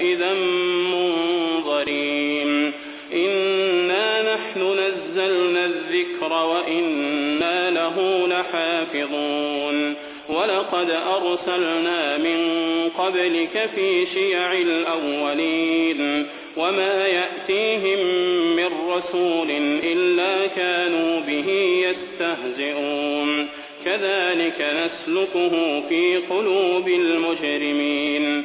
إذا منظرين. إنا نحن نزلنا الذكر وإنا له لحافظون. ولقد أرسلنا من قبلك في شيع الأولين. وما يأتيهم من رسول إلا كانوا به يستهزئون. كذلك نسلكه في قلوب المجرمين.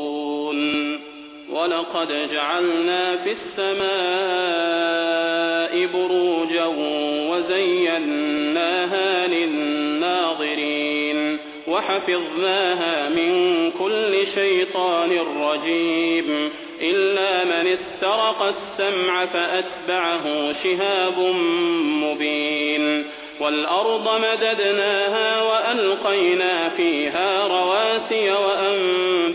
ولقد جعلنا في السماء بروجا وزيناها للناظرين وحفظناها من كل شيطان رجيم إلا من استرق السمع فأتبعه شهاب مبين والأرض مددناها وألقينا فيها رواسي وأنبتنا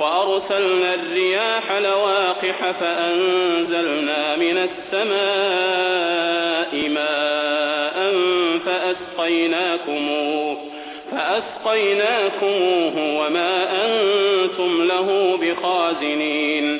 وأرسلنا الرياح لواقح فأنزلنا من السماء ماء فأسقيناكموه فأسقيناكموه وما أنتم له بخازنين.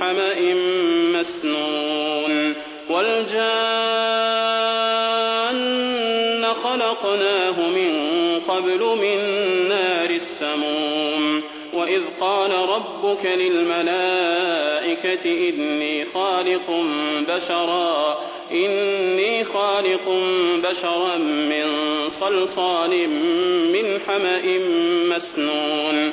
حمأ مسنون والجان خلقناه من قبل من نار السموم وإذ قال ربك للملائكة إني خالق بشرا إني خالق بشرا من صلصال من حمأ مسنون.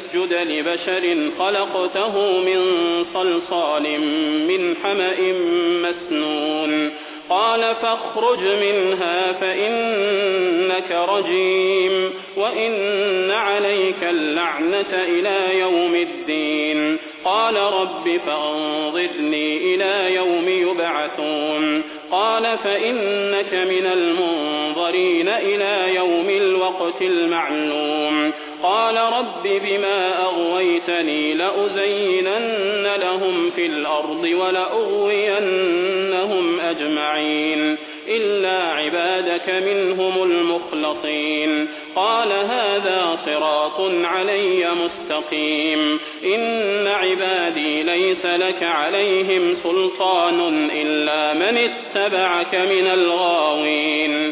لبشر خلقته من صلصال من حمأ مسنون قال فاخرج منها فإنك رجيم وإن عليك اللعنة إلى يوم الدين قال رب فأنظرني إلى يوم يبعثون قال فإنك من المنظرين إلى يوم الوقت المعلوم قال رب بما أغويتني لأزينن لهم في الأرض ولأغوينهم أجمعين إلا عبادك منهم المخلصين قال هذا صراط علي مستقيم إن عبادي ليس لك عليهم سلطان إلا من اتبعك من الغاوين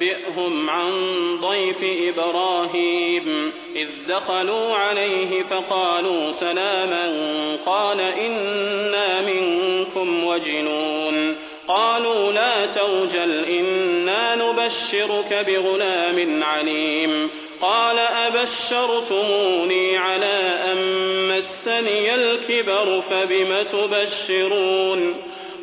ونبئهم عن ضيف إبراهيم إذ دخلوا عليه فقالوا سلاما قال إنا منكم وجنون قالوا لا توجل إنا نبشرك بغلام عليم قال أبشرتموني على أن مسني الكبر فبم تبشرون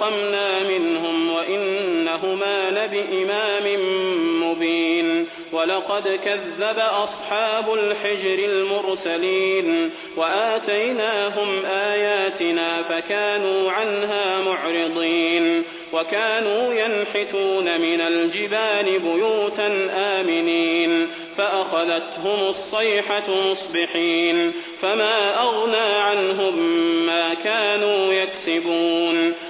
فانتقمنا منهم وإنهما لبإمام مبين ولقد كذب أصحاب الحجر المرسلين وآتيناهم آياتنا فكانوا عنها معرضين وكانوا ينحتون من الجبال بيوتا آمنين فأخذتهم الصيحة مصبحين فما أغنى عنهم ما كانوا يكسبون